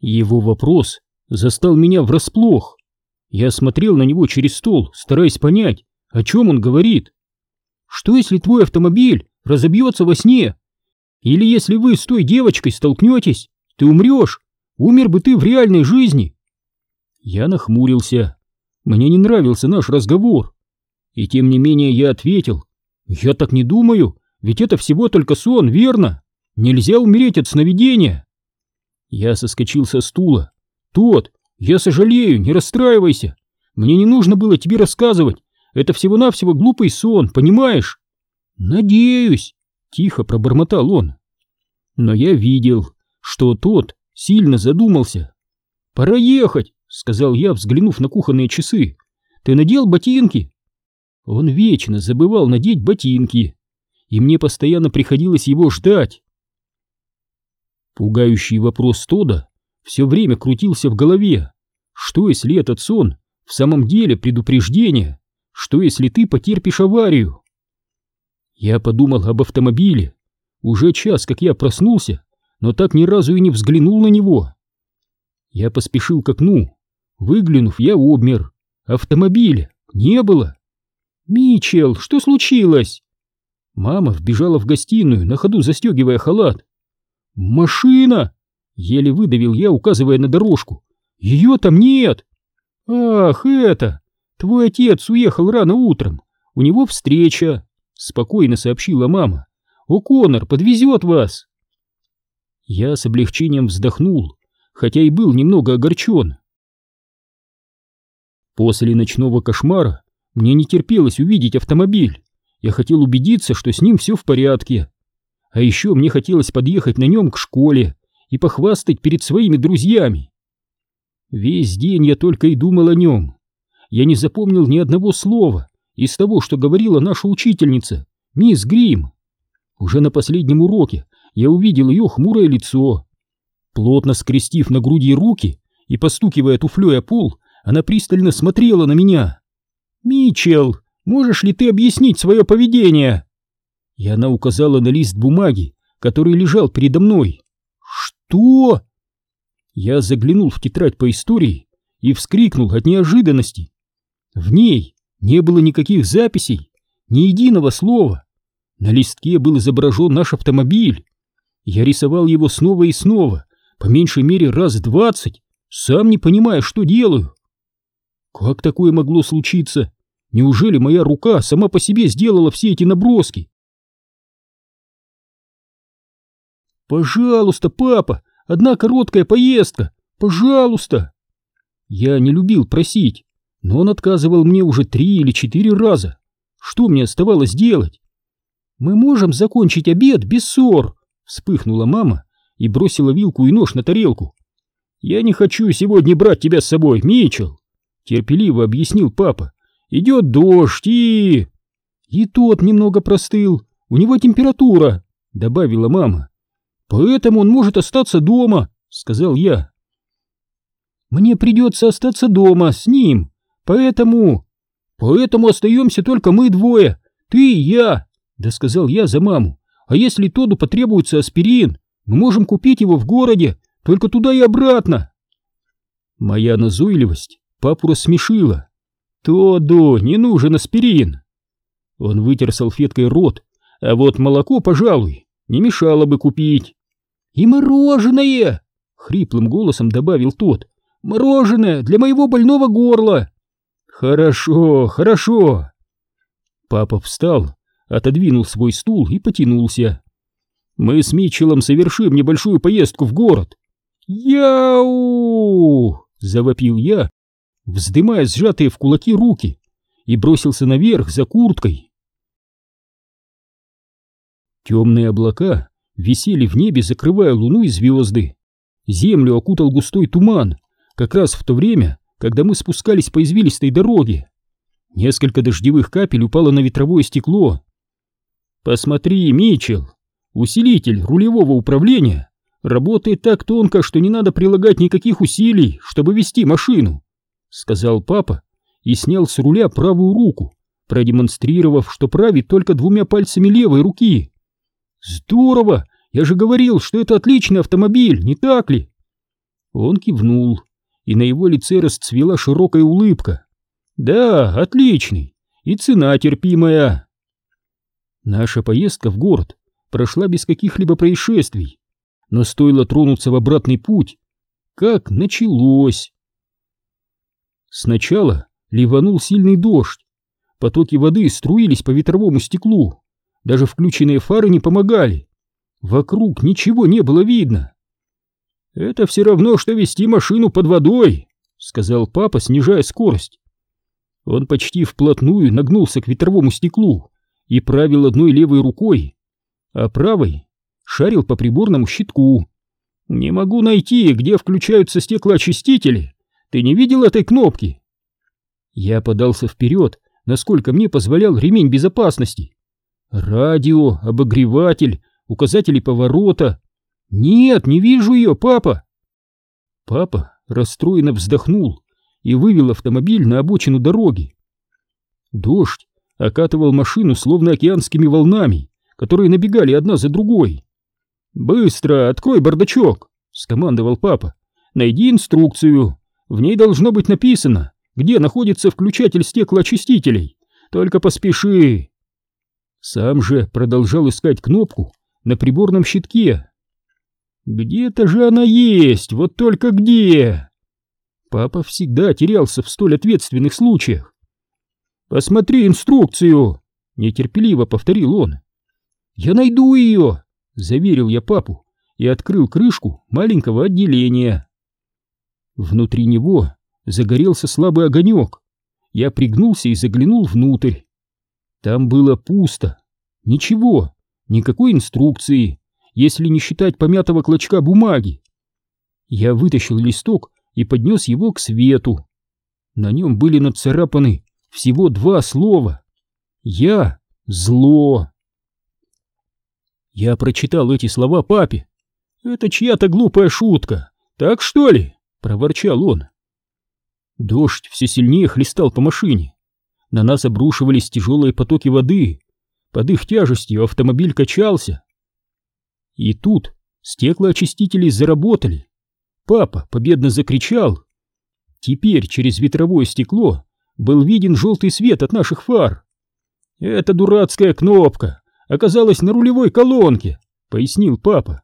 Его вопрос застал меня врасплох. Я смотрел на него через стол, стараясь понять, о чем он говорит. Что если твой автомобиль разобьется во сне? Или если вы с той девочкой столкнетесь, ты умрешь? Умер бы ты в реальной жизни? Я нахмурился. Мне не нравился наш разговор. И тем не менее я ответил. Я так не думаю, ведь это всего только сон, верно? Нельзя умереть от сновидения. Я соскочил со стула. Тот, я сожалею, не расстраивайся. Мне не нужно было тебе рассказывать. Это всего-навсего глупый сон, понимаешь? Надеюсь, тихо пробормотал он. Но я видел, что тот сильно задумался. Пора ехать, сказал я, взглянув на кухонные часы. Ты надел ботинки? Он вечно забывал надеть ботинки, и мне постоянно приходилось его ждать. Пугающий вопрос Тода все время крутился в голове. Что, если этот сон в самом деле предупреждение? Что, если ты потерпишь аварию? Я подумал об автомобиле. Уже час, как я проснулся, но так ни разу и не взглянул на него. Я поспешил к окну. Выглянув, я обмер. Автомобиля не было. «Мичел, что случилось?» Мама вбежала в гостиную, на ходу застегивая халат. «Машина!» — еле выдавил я, указывая на дорожку. «Ее там нет!» «Ах, это! Твой отец уехал рано утром. У него встреча!» — спокойно сообщила мама. «О'Коннор подвезет вас!» Я с облегчением вздохнул, хотя и был немного огорчен. После ночного кошмара мне не терпелось увидеть автомобиль. Я хотел убедиться, что с ним все в порядке. А еще мне хотелось подъехать на нем к школе и похвастать перед своими друзьями. Весь день я только и думал о нем. Я не запомнил ни одного слова из того, что говорила наша учительница, мисс Грим. Уже на последнем уроке я увидел ее хмурое лицо. Плотно скрестив на груди руки и постукивая туфлей о пол, она пристально смотрела на меня. «Митчелл, можешь ли ты объяснить свое поведение?» И она указала на лист бумаги, который лежал передо мной. «Что?» Я заглянул в тетрадь по истории и вскрикнул от неожиданности. В ней не было никаких записей, ни единого слова. На листке был изображен наш автомобиль. Я рисовал его снова и снова, по меньшей мере раз двадцать, сам не понимая, что делаю. Как такое могло случиться? Неужели моя рука сама по себе сделала все эти наброски? «Пожалуйста, папа, одна короткая поездка! Пожалуйста!» Я не любил просить, но он отказывал мне уже три или четыре раза. Что мне оставалось делать? «Мы можем закончить обед без ссор!» — вспыхнула мама и бросила вилку и нож на тарелку. «Я не хочу сегодня брать тебя с собой, Митчелл!» — терпеливо объяснил папа. «Идет дождь и...» «И тот немного простыл, у него температура», — добавила мама. «Поэтому он может остаться дома», — сказал я. «Мне придется остаться дома с ним, поэтому...» «Поэтому остаемся только мы двое, ты и я», — да сказал я за маму. «А если Тоду потребуется аспирин, мы можем купить его в городе, только туда и обратно». Моя назойливость папу рассмешила. «Тоду не нужен аспирин». Он вытер салфеткой рот, а вот молоко, пожалуй, не мешало бы купить. «И мороженое!» — хриплым голосом добавил тот. «Мороженое для моего больного горла!» «Хорошо, хорошо!» Папа встал, отодвинул свой стул и потянулся. «Мы с Митчеллом совершим небольшую поездку в город!» «Яу!» — завопил я, вздымая сжатые в кулаки руки, и бросился наверх за курткой. Темные облака висели в небе, закрывая луну и звезды. Землю окутал густой туман, как раз в то время, когда мы спускались по извилистой дороге. Несколько дождевых капель упало на ветровое стекло. «Посмотри, Митчелл, усилитель рулевого управления работает так тонко, что не надо прилагать никаких усилий, чтобы вести машину», — сказал папа и снял с руля правую руку, продемонстрировав, что правит только двумя пальцами левой руки. «Здорово! Я же говорил, что это отличный автомобиль, не так ли?» Он кивнул, и на его лице расцвела широкая улыбка. «Да, отличный, и цена терпимая». Наша поездка в город прошла без каких-либо происшествий, но стоило тронуться в обратный путь, как началось. Сначала ливанул сильный дождь, потоки воды струились по ветровому стеклу, даже включенные фары не помогали. Вокруг ничего не было видно. «Это все равно, что вести машину под водой», — сказал папа, снижая скорость. Он почти вплотную нагнулся к ветровому стеклу и правил одной левой рукой, а правой шарил по приборному щитку. «Не могу найти, где включаются стеклоочистители. Ты не видел этой кнопки?» Я подался вперед, насколько мне позволял ремень безопасности. Радио, обогреватель, указатели поворота. Нет, не вижу ее, папа. Папа расстроенно вздохнул и вывел автомобиль на обочину дороги. Дождь окатывал машину словно океанскими волнами, которые набегали одна за другой. «Быстро открой бардачок!» — скомандовал папа. «Найди инструкцию. В ней должно быть написано, где находится включатель стеклоочистителей. Только поспеши!» Сам же продолжал искать кнопку на приборном щитке. «Где-то же она есть, вот только где!» Папа всегда терялся в столь ответственных случаях. «Посмотри инструкцию!» — нетерпеливо повторил он. «Я найду ее!» — заверил я папу и открыл крышку маленького отделения. Внутри него загорелся слабый огонек. Я пригнулся и заглянул внутрь. Там было пусто. Ничего, никакой инструкции, если не считать помятого клочка бумаги. Я вытащил листок и поднес его к свету. На нем были нацарапаны всего два слова. «Я зло». Я прочитал эти слова папе. «Это чья-то глупая шутка, так что ли?» — проворчал он. Дождь все сильнее хлестал по машине. На нас обрушивались тяжелые потоки воды. Под их тяжестью автомобиль качался. И тут стеклоочистители заработали. Папа победно закричал. Теперь через ветровое стекло был виден желтый свет от наших фар. «Эта дурацкая кнопка оказалась на рулевой колонке», — пояснил папа.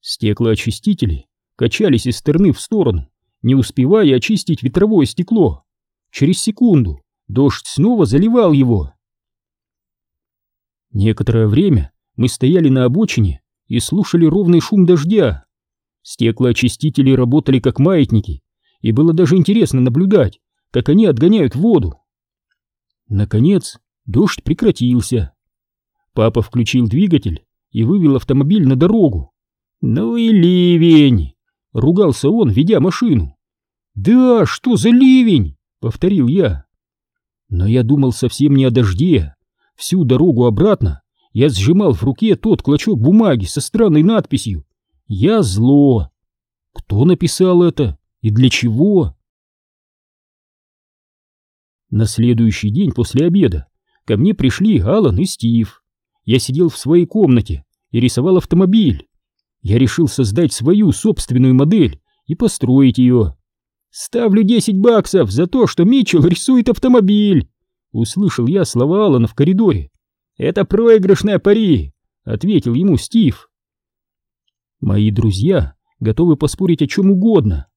Стеклоочистители качались из стороны в сторону, не успевая очистить ветровое стекло. Через секунду дождь снова заливал его. Некоторое время мы стояли на обочине и слушали ровный шум дождя. Стеклоочистители работали как маятники, и было даже интересно наблюдать, как они отгоняют воду. Наконец, дождь прекратился. Папа включил двигатель и вывел автомобиль на дорогу. «Ну и ливень!» — ругался он, ведя машину. «Да, что за ливень?» — повторил я. Но я думал совсем не о дожде. Всю дорогу обратно я сжимал в руке тот клочок бумаги со странной надписью «Я зло». Кто написал это и для чего? На следующий день после обеда ко мне пришли Алан и Стив. Я сидел в своей комнате и рисовал автомобиль. Я решил создать свою собственную модель и построить ее. «Ставлю десять баксов за то, что Митчелл рисует автомобиль!» Услышал я слова Алана в коридоре. «Это проигрышная пари!» — ответил ему Стив. Мои друзья готовы поспорить о чем угодно.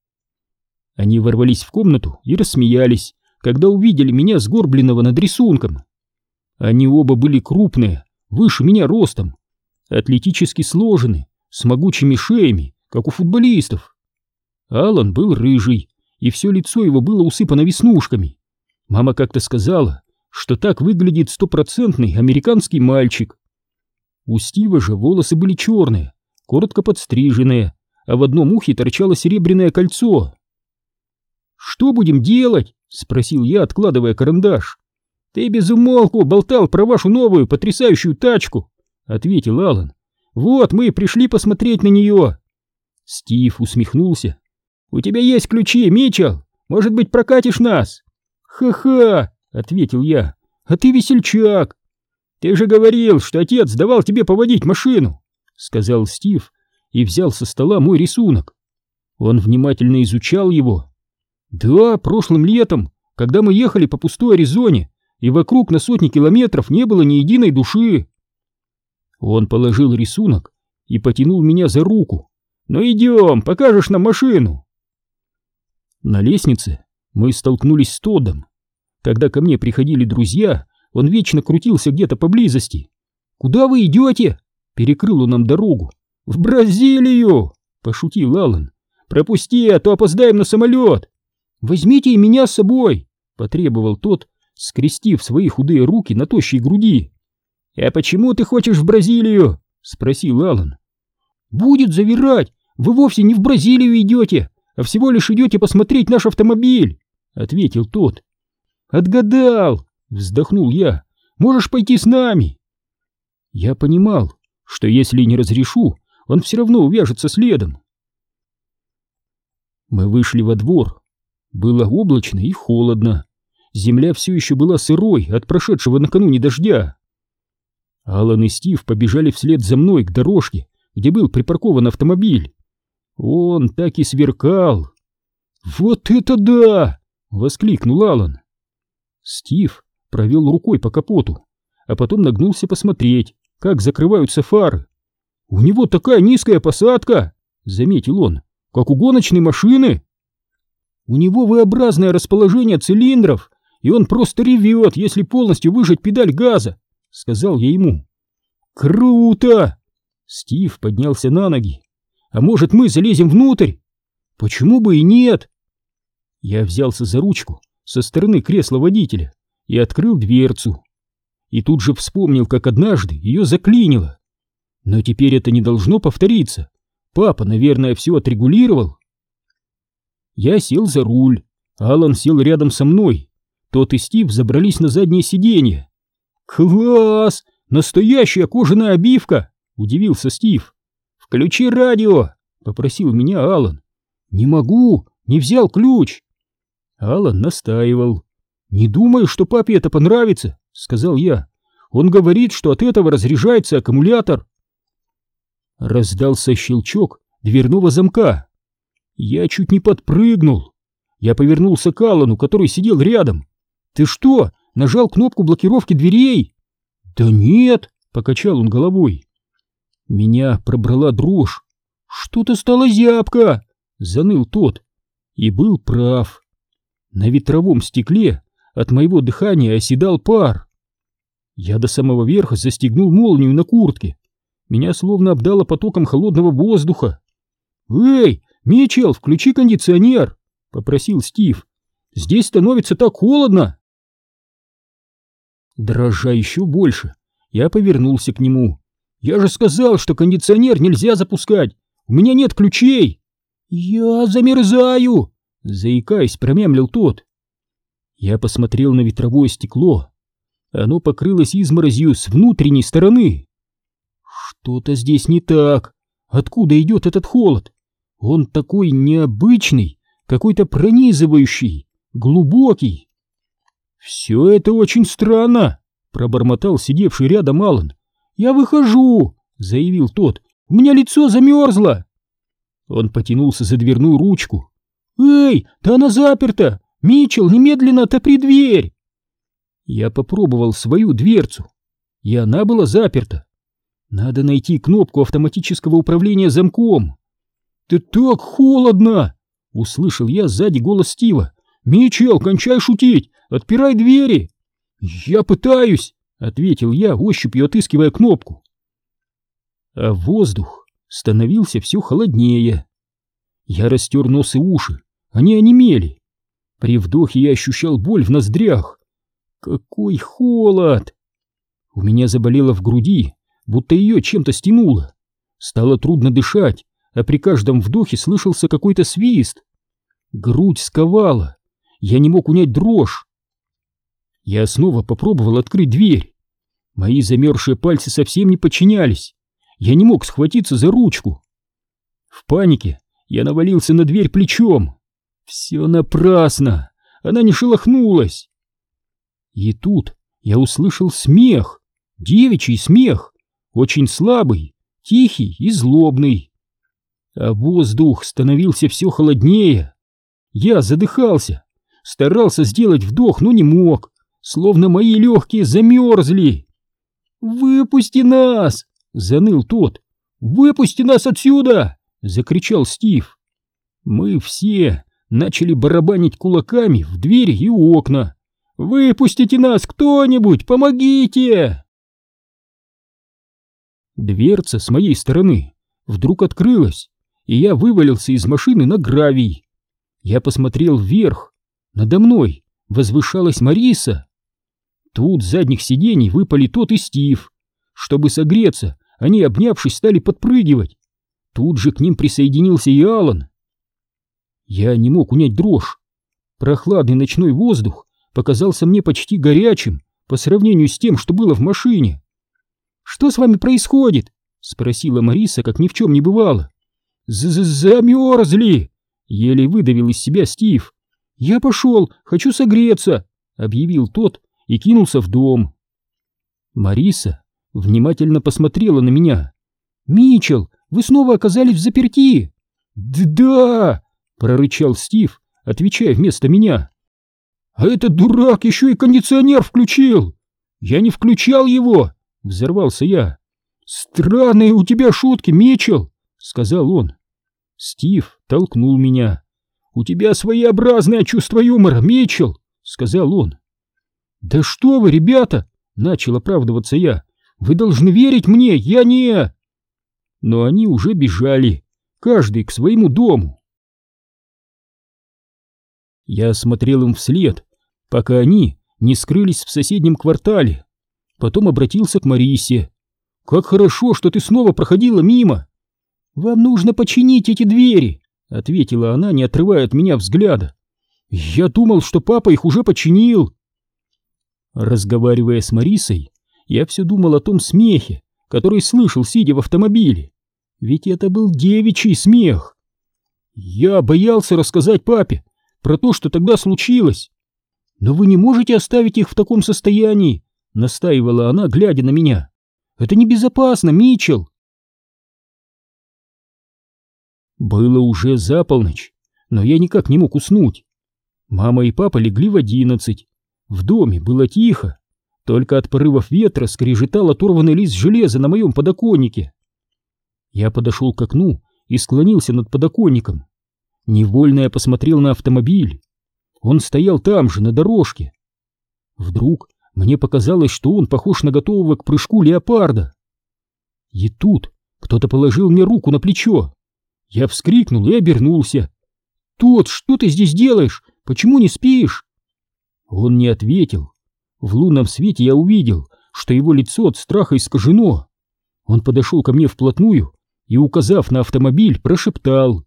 Они ворвались в комнату и рассмеялись, когда увидели меня сгорбленного над рисунком. Они оба были крупные, выше меня ростом, атлетически сложены, с могучими шеями, как у футболистов. Алан был рыжий, и все лицо его было усыпано веснушками. Мама как-то сказала, что так выглядит стопроцентный американский мальчик. У Стива же волосы были черные, коротко подстриженные, а в одном ухе торчало серебряное кольцо. «Что будем делать?» — спросил я, откладывая карандаш. «Ты без умолку болтал про вашу новую потрясающую тачку», — ответил Алан. «Вот мы пришли посмотреть на нее». Стив усмехнулся. «У тебя есть ключи, Митчелл? Может быть, прокатишь нас?» «Ха-ха!» — ответил я. «А ты весельчак!» «Ты же говорил, что отец давал тебе поводить машину!» — сказал Стив и взял со стола мой рисунок. Он внимательно изучал его. Да, прошлым летом, когда мы ехали по пустой Аризоне, и вокруг на сотни километров не было ни единой души. Он положил рисунок и потянул меня за руку. «Ну идем, покажешь нам машину!» На лестнице мы столкнулись с Тодом. Когда ко мне приходили друзья, он вечно крутился где-то поблизости. «Куда вы идете?» — перекрыл он нам дорогу. «В Бразилию!» — пошутил Аллан. «Пропусти, а то опоздаем на самолет!» «Возьмите и меня с собой!» — потребовал тот, скрестив свои худые руки на тощей груди. «А почему ты хочешь в Бразилию?» — спросил Алан. «Будет завирать! Вы вовсе не в Бразилию идете, а всего лишь идете посмотреть наш автомобиль!» — ответил тот. «Отгадал!» — вздохнул я. «Можешь пойти с нами!» Я понимал, что если не разрешу, он все равно увяжется следом. Мы вышли во двор. Было облачно и холодно. Земля все еще была сырой от прошедшего накануне дождя. Алан и Стив побежали вслед за мной к дорожке, где был припаркован автомобиль. Он так и сверкал. «Вот это да!» — воскликнул Алан. Стив провел рукой по капоту, а потом нагнулся посмотреть, как закрываются фары. «У него такая низкая посадка!» — заметил он. «Как у гоночной машины!» «У него V-образное расположение цилиндров, и он просто ревет, если полностью выжать педаль газа!» — сказал я ему. «Круто!» Стив поднялся на ноги. «А может, мы залезем внутрь?» «Почему бы и нет?» Я взялся за ручку со стороны кресла водителя и открыл дверцу. И тут же вспомнил, как однажды ее заклинило. Но теперь это не должно повториться. Папа, наверное, все отрегулировал. Я сел за руль. Алан сел рядом со мной. Тот и Стив забрались на заднее сиденье. «Класс! Настоящая кожаная обивка!» — удивился Стив. «Включи радио!» — попросил меня Алан. «Не могу! Не взял ключ!» Алан настаивал. «Не думаю, что папе это понравится», — сказал я. «Он говорит, что от этого разряжается аккумулятор». Раздался щелчок дверного замка. Я чуть не подпрыгнул. Я повернулся к Аллану, который сидел рядом. «Ты что, нажал кнопку блокировки дверей?» «Да нет», — покачал он головой. Меня пробрала дрожь. «Что-то стало зябко», — заныл тот. И был прав. На ветровом стекле от моего дыхания оседал пар. Я до самого верха застегнул молнию на куртке. Меня словно обдало потоком холодного воздуха. «Эй, Мичел, включи кондиционер!» — попросил Стив. «Здесь становится так холодно!» Дрожа еще больше, я повернулся к нему. «Я же сказал, что кондиционер нельзя запускать! У меня нет ключей!» «Я замерзаю!» — заикаясь, промямлил тот. Я посмотрел на ветровое стекло. Оно покрылось изморозью с внутренней стороны. Что-то здесь не так. Откуда идет этот холод? Он такой необычный, какой-то пронизывающий, глубокий. Все это очень странно, пробормотал сидевший рядом Алан. Я выхожу, заявил тот. У меня лицо замерзло. Он потянулся за дверную ручку. Эй, да она заперта! Мичел, немедленно отопри дверь! Я попробовал свою дверцу, и она была заперта. Надо найти кнопку автоматического управления замком. «Ты так холодно!» — услышал я сзади голос Стива. «Мичел, кончай шутить! Отпирай двери!» «Я пытаюсь!» — ответил я, ощупью отыскивая кнопку. А воздух становился все холоднее. Я растер нос и уши, они онемели. При вдохе я ощущал боль в ноздрях. Какой холод! У меня заболело в груди, будто ее чем-то стянуло. Стало трудно дышать, а при каждом вдохе слышался какой-то свист. Грудь сковала, я не мог унять дрожь. Я снова попробовал открыть дверь. Мои замерзшие пальцы совсем не подчинялись. Я не мог схватиться за ручку. В панике я навалился на дверь плечом. Все напрасно, она не шелохнулась. И тут я услышал смех, девичий смех очень слабый, тихий и злобный. А воздух становился все холоднее. Я задыхался, старался сделать вдох, но не мог, словно мои легкие замерзли. «Выпусти нас!» — заныл тот. «Выпусти нас отсюда!» — закричал Стив. Мы все начали барабанить кулаками в двери и окна. «Выпустите нас, кто-нибудь! Помогите!» Дверца с моей стороны вдруг открылась, и я вывалился из машины на гравий. Я посмотрел вверх. Надо мной возвышалась Мариса. Тут с задних сидений выпали тот и Стив. Чтобы согреться, они, обнявшись, стали подпрыгивать. Тут же к ним присоединился и Алан. Я не мог унять дрожь. Прохладный ночной воздух показался мне почти горячим по сравнению с тем, что было в машине. «Что с вами происходит?» — спросила Мариса, как ни в чем не бывало. З -з «Замерзли!» — еле выдавил из себя Стив. «Я пошел, хочу согреться!» — объявил тот и кинулся в дом. Мариса внимательно посмотрела на меня. «Мичел, вы снова оказались в заперти!» «Да!» прорычал Стив, отвечая вместо меня. А этот дурак еще и кондиционер включил. Я не включал его, взорвался я. Странные у тебя шутки, Мичел, сказал он. Стив толкнул меня. У тебя своеобразное чувство юмора, Мичел, сказал он. Да что вы, ребята, начал оправдываться я. Вы должны верить мне, я не... Но они уже бежали, каждый к своему дому. Я смотрел им вслед, пока они не скрылись в соседнем квартале. Потом обратился к Марисе. «Как хорошо, что ты снова проходила мимо!» «Вам нужно починить эти двери!» — ответила она, не отрывая от меня взгляда. «Я думал, что папа их уже починил!» Разговаривая с Марисой, я все думал о том смехе, который слышал, сидя в автомобиле. Ведь это был девичий смех. Я боялся рассказать папе, про то, что тогда случилось. Но вы не можете оставить их в таком состоянии, настаивала она, глядя на меня. Это небезопасно, Мичел. Было уже за полночь, но я никак не мог уснуть. Мама и папа легли в одиннадцать. В доме было тихо, только от порывов ветра скрежетал оторванный лист железа на моем подоконнике. Я подошел к окну и склонился над подоконником. Невольно я посмотрел на автомобиль. Он стоял там же, на дорожке. Вдруг мне показалось, что он похож на готового к прыжку леопарда. И тут кто-то положил мне руку на плечо. Я вскрикнул и обернулся. «Тот, что ты здесь делаешь? Почему не спишь?» Он не ответил. В лунном свете я увидел, что его лицо от страха искажено. Он подошел ко мне вплотную и, указав на автомобиль, прошептал.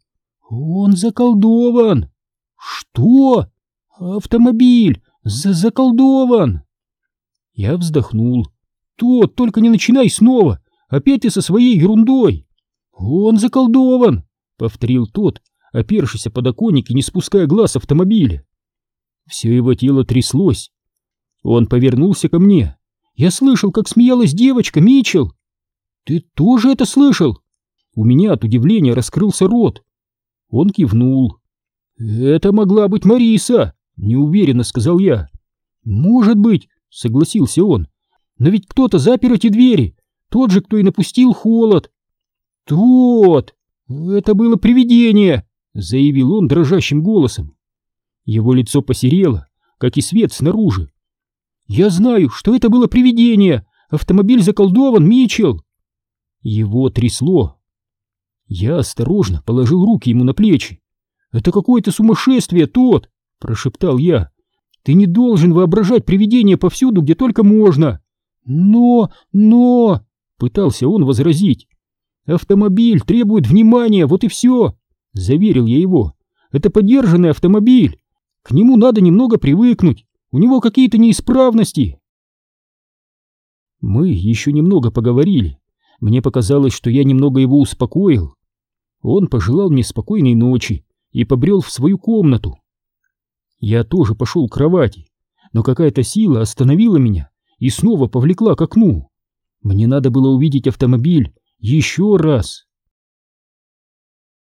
«Он заколдован!» «Что? Автомобиль за заколдован!» Я вздохнул. «Тот, только не начинай снова! Опять ты со своей ерундой!» «Он заколдован!» — повторил тот, опершийся подоконник и не спуская глаз автомобиля. Все его тело тряслось. Он повернулся ко мне. Я слышал, как смеялась девочка, Мичел. «Ты тоже это слышал?» У меня от удивления раскрылся рот. Он кивнул. «Это могла быть Мариса!» — неуверенно сказал я. «Может быть», — согласился он. «Но ведь кто-то запер эти двери. Тот же, кто и напустил холод». «Тот! Это было привидение!» — заявил он дрожащим голосом. Его лицо посерело, как и свет снаружи. «Я знаю, что это было привидение! Автомобиль заколдован, Мичел!» Его трясло. Я осторожно положил руки ему на плечи. «Это какое-то сумасшествие, тот!» — прошептал я. «Ты не должен воображать привидения повсюду, где только можно!» «Но... но...» — пытался он возразить. «Автомобиль требует внимания, вот и все!» — заверил я его. «Это подержанный автомобиль. К нему надо немного привыкнуть. У него какие-то неисправности». Мы еще немного поговорили. Мне показалось, что я немного его успокоил. Он пожелал мне спокойной ночи и побрел в свою комнату. Я тоже пошел к кровати, но какая-то сила остановила меня и снова повлекла к окну. Мне надо было увидеть автомобиль еще раз.